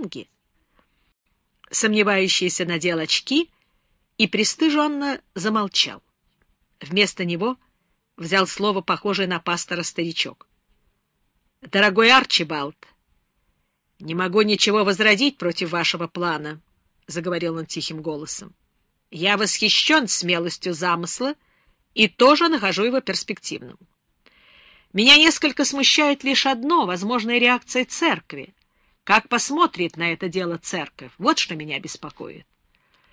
Кинге. Сомневающийся надел очки и пристыженно замолчал. Вместо него взял слово, похожее на пастора старичок. — Дорогой Арчибалд, не могу ничего возразить против вашего плана, — заговорил он тихим голосом. — Я восхищен смелостью замысла и тоже нахожу его перспективным. Меня несколько смущает лишь одно — возможная реакция церкви. Как посмотрит на это дело церковь? Вот что меня беспокоит.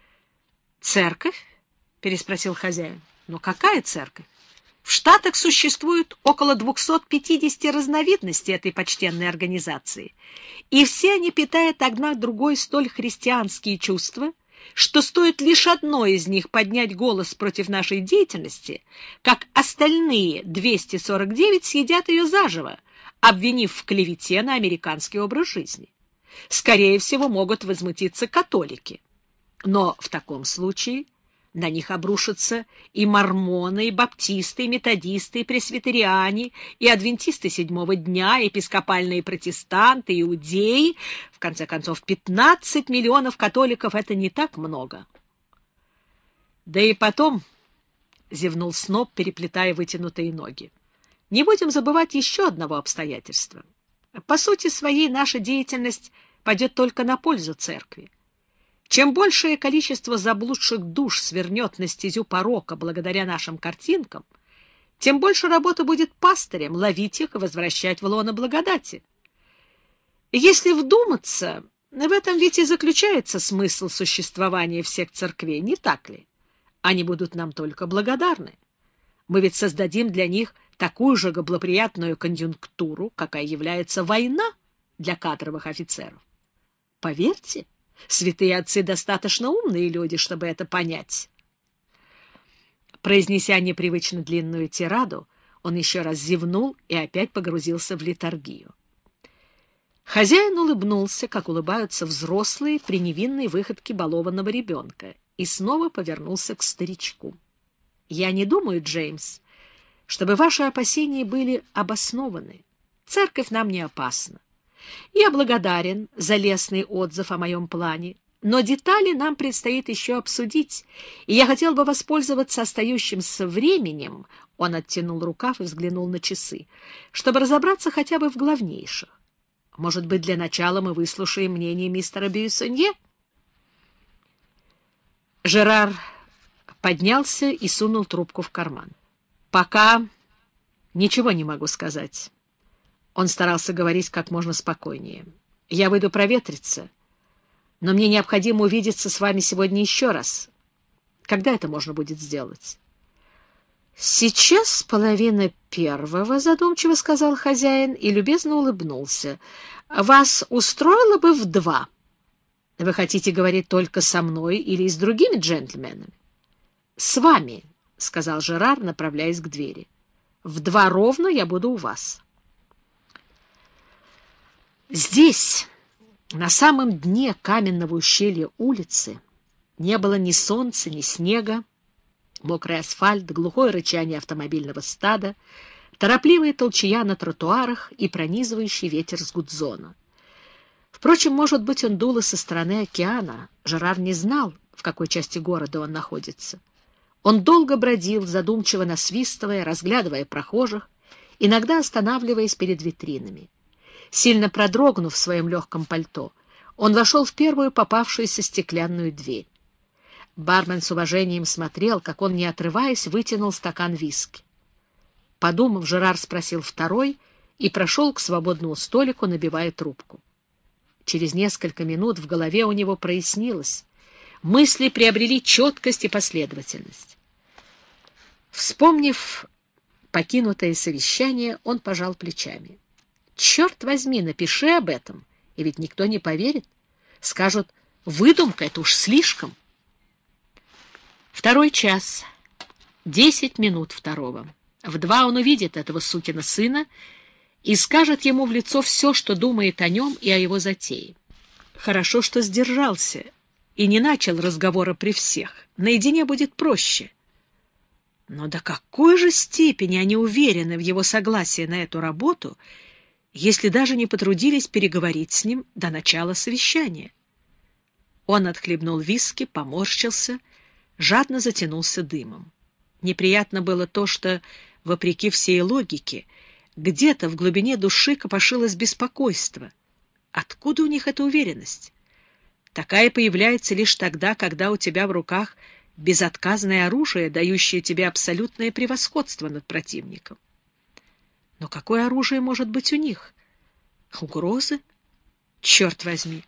— Церковь? — переспросил хозяин. — Но какая церковь? В Штатах существует около 250 разновидностей этой почтенной организации, и все они питают одна другой столь христианские чувства, что стоит лишь одной из них поднять голос против нашей деятельности, как остальные 249 съедят ее заживо, обвинив в клевете на американский образ жизни. Скорее всего, могут возмутиться католики. Но в таком случае на них обрушатся и мормоны, и баптисты, и методисты, и пресвитериане, и адвентисты седьмого дня, и епископальные протестанты, иудеи. В конце концов, 15 миллионов католиков — это не так много. Да и потом, — зевнул Сноб, переплетая вытянутые ноги, — не будем забывать еще одного обстоятельства. По сути своей наша деятельность пойдет только на пользу церкви. Чем большее количество заблудших душ свернет на стезю порока благодаря нашим картинкам, тем больше работы будет пастырем ловить их и возвращать в лоно благодати. Если вдуматься, в этом ведь и заключается смысл существования всех церквей, не так ли? Они будут нам только благодарны. Мы ведь создадим для них такую же благоприятную конъюнктуру, какая является война для кадровых офицеров. Поверьте, Святые отцы достаточно умные люди, чтобы это понять. Произнеся непривычно длинную тираду, он еще раз зевнул и опять погрузился в литургию. Хозяин улыбнулся, как улыбаются взрослые при невинной выходке балованного ребенка, и снова повернулся к старичку. — Я не думаю, Джеймс, чтобы ваши опасения были обоснованы. Церковь нам не опасна. Я благодарен за лестный отзыв о моем плане, но детали нам предстоит еще обсудить, и я хотел бы воспользоваться остающимся временем, он оттянул рукав и взглянул на часы, чтобы разобраться хотя бы в главнейших. Может быть, для начала мы выслушаем мнение мистера Бюссонье? Жерар поднялся и сунул трубку в карман. — Пока ничего не могу сказать. Он старался говорить как можно спокойнее. «Я выйду проветриться, но мне необходимо увидеться с вами сегодня еще раз. Когда это можно будет сделать?» «Сейчас половина первого», — задумчиво сказал хозяин и любезно улыбнулся. «Вас устроило бы в два. Вы хотите говорить только со мной или с другими джентльменами?» «С вами», — сказал Жерар, направляясь к двери. «В два ровно я буду у вас». Здесь, на самом дне каменного ущелья улицы, не было ни солнца, ни снега, мокрый асфальт, глухое рычание автомобильного стада, торопливая толчая на тротуарах и пронизывающий ветер с гудзона. Впрочем, может быть, он дуло со стороны океана. Жерар не знал, в какой части города он находится. Он долго бродил, задумчиво насвистывая, разглядывая прохожих, иногда останавливаясь перед витринами. Сильно продрогнув в своем легком пальто, он вошел в первую попавшуюся стеклянную дверь. Бармен с уважением смотрел, как он, не отрываясь, вытянул стакан виски. Подумав, Жерар спросил второй и прошел к свободному столику, набивая трубку. Через несколько минут в голове у него прояснилось. Мысли приобрели четкость и последовательность. Вспомнив покинутое совещание, он пожал плечами. Черт возьми, напиши об этом, и ведь никто не поверит. Скажут, выдумка — это уж слишком. Второй час. Десять минут второго. В два он увидит этого сукина сына и скажет ему в лицо все, что думает о нем и о его затее. Хорошо, что сдержался и не начал разговора при всех. Наедине будет проще. Но до какой же степени они уверены в его согласии на эту работу — если даже не потрудились переговорить с ним до начала совещания. Он отхлебнул виски, поморщился, жадно затянулся дымом. Неприятно было то, что, вопреки всей логике, где-то в глубине души копошилось беспокойство. Откуда у них эта уверенность? Такая появляется лишь тогда, когда у тебя в руках безотказное оружие, дающее тебе абсолютное превосходство над противником. Но какое оружие может быть у них? Угрозы? Черт возьми!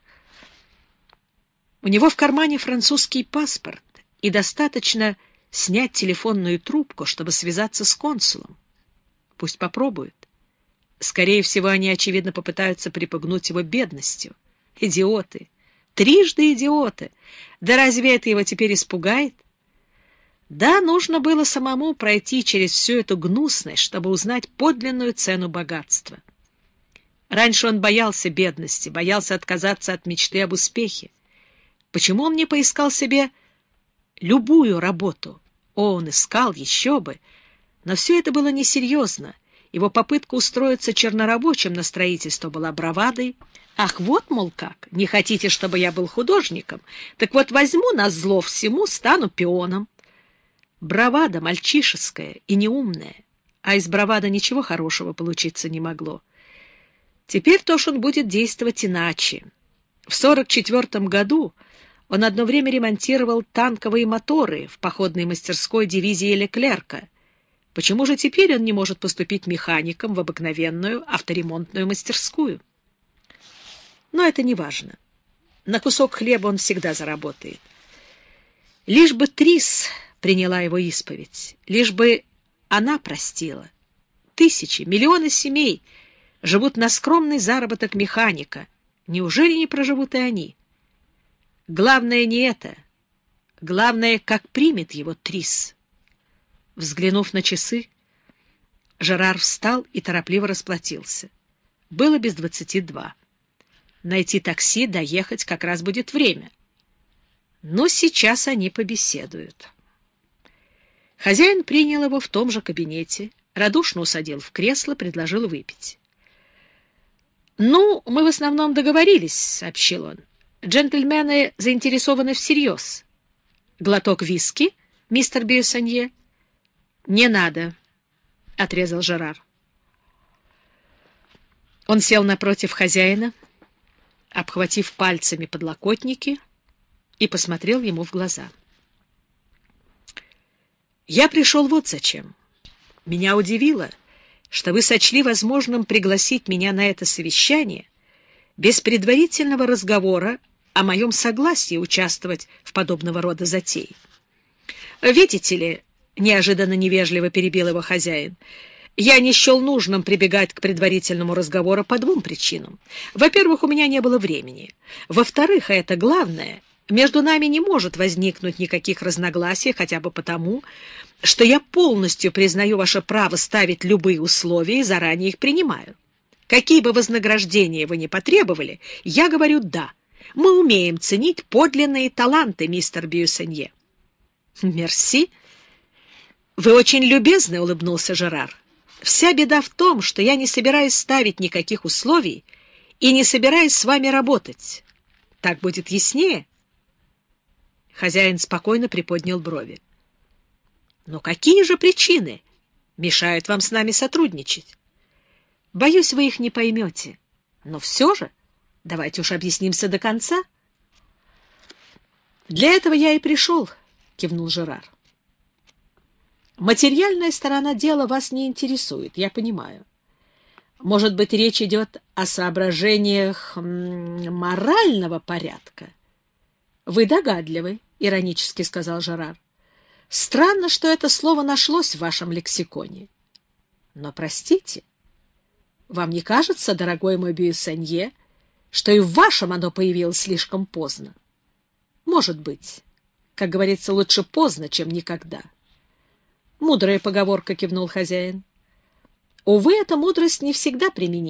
У него в кармане французский паспорт, и достаточно снять телефонную трубку, чтобы связаться с консулом. Пусть попробуют. Скорее всего, они, очевидно, попытаются припугнуть его бедностью. Идиоты! Трижды идиоты! Да разве это его теперь испугает? Да, нужно было самому пройти через всю эту гнусность, чтобы узнать подлинную цену богатства. Раньше он боялся бедности, боялся отказаться от мечты об успехе. Почему он не поискал себе любую работу? О, он искал, еще бы! Но все это было несерьезно. Его попытка устроиться чернорабочим на строительство была бравадой. Ах, вот, мол, как, не хотите, чтобы я был художником? Так вот возьму на зло всему, стану пионом. Бравада мальчишеская и неумная, а из бравада ничего хорошего получиться не могло. Теперь тоже он будет действовать иначе. В 44 году он одно время ремонтировал танковые моторы в походной мастерской дивизии Леклерка. Почему же теперь он не может поступить механиком в обыкновенную авторемонтную мастерскую? Но это не важно. На кусок хлеба он всегда заработает. Лишь бы Трис приняла его исповедь, лишь бы она простила. Тысячи, миллионы семей живут на скромный заработок механика. Неужели не проживут и они? Главное не это. Главное, как примет его Трис. Взглянув на часы, Жерар встал и торопливо расплатился. Было без двадцати два. Найти такси, доехать как раз будет время. Но сейчас они побеседуют. Хозяин принял его в том же кабинете, радушно усадил в кресло, предложил выпить. «Ну, мы в основном договорились», — сообщил он. «Джентльмены заинтересованы всерьез. Глоток виски, мистер Бьюсанье?» «Не надо», — отрезал Жерар. Он сел напротив хозяина, обхватив пальцами подлокотники, и посмотрел ему в глаза. Я пришел вот зачем. Меня удивило, что вы сочли возможным пригласить меня на это совещание без предварительного разговора о моем согласии участвовать в подобного рода затее. Видите ли, неожиданно невежливо перебил его хозяин, я не счел нужным прибегать к предварительному разговору по двум причинам. Во-первых, у меня не было времени. Во-вторых, а это главное, между нами не может возникнуть никаких разногласий, хотя бы потому, что я полностью признаю ваше право ставить любые условия и заранее их принимаю. Какие бы вознаграждения вы ни потребовали, я говорю «да». Мы умеем ценить подлинные таланты, мистер Бьюсенье. Мерси. Вы очень любезны, — улыбнулся Жерар. Вся беда в том, что я не собираюсь ставить никаких условий и не собираюсь с вами работать. Так будет яснее. Хозяин спокойно приподнял брови. Но какие же причины мешают вам с нами сотрудничать? Боюсь, вы их не поймете. Но все же давайте уж объяснимся до конца. Для этого я и пришел, кивнул Жерар. Материальная сторона дела вас не интересует, я понимаю. Может быть, речь идет о соображениях морального порядка? Вы догадливы. — иронически сказал Жерар. — Странно, что это слово нашлось в вашем лексиконе. Но простите, вам не кажется, дорогой мой Бюссенье, что и в вашем оно появилось слишком поздно? Может быть. Как говорится, лучше поздно, чем никогда. Мудрая поговорка, — кивнул хозяин. Увы, эта мудрость не всегда применима.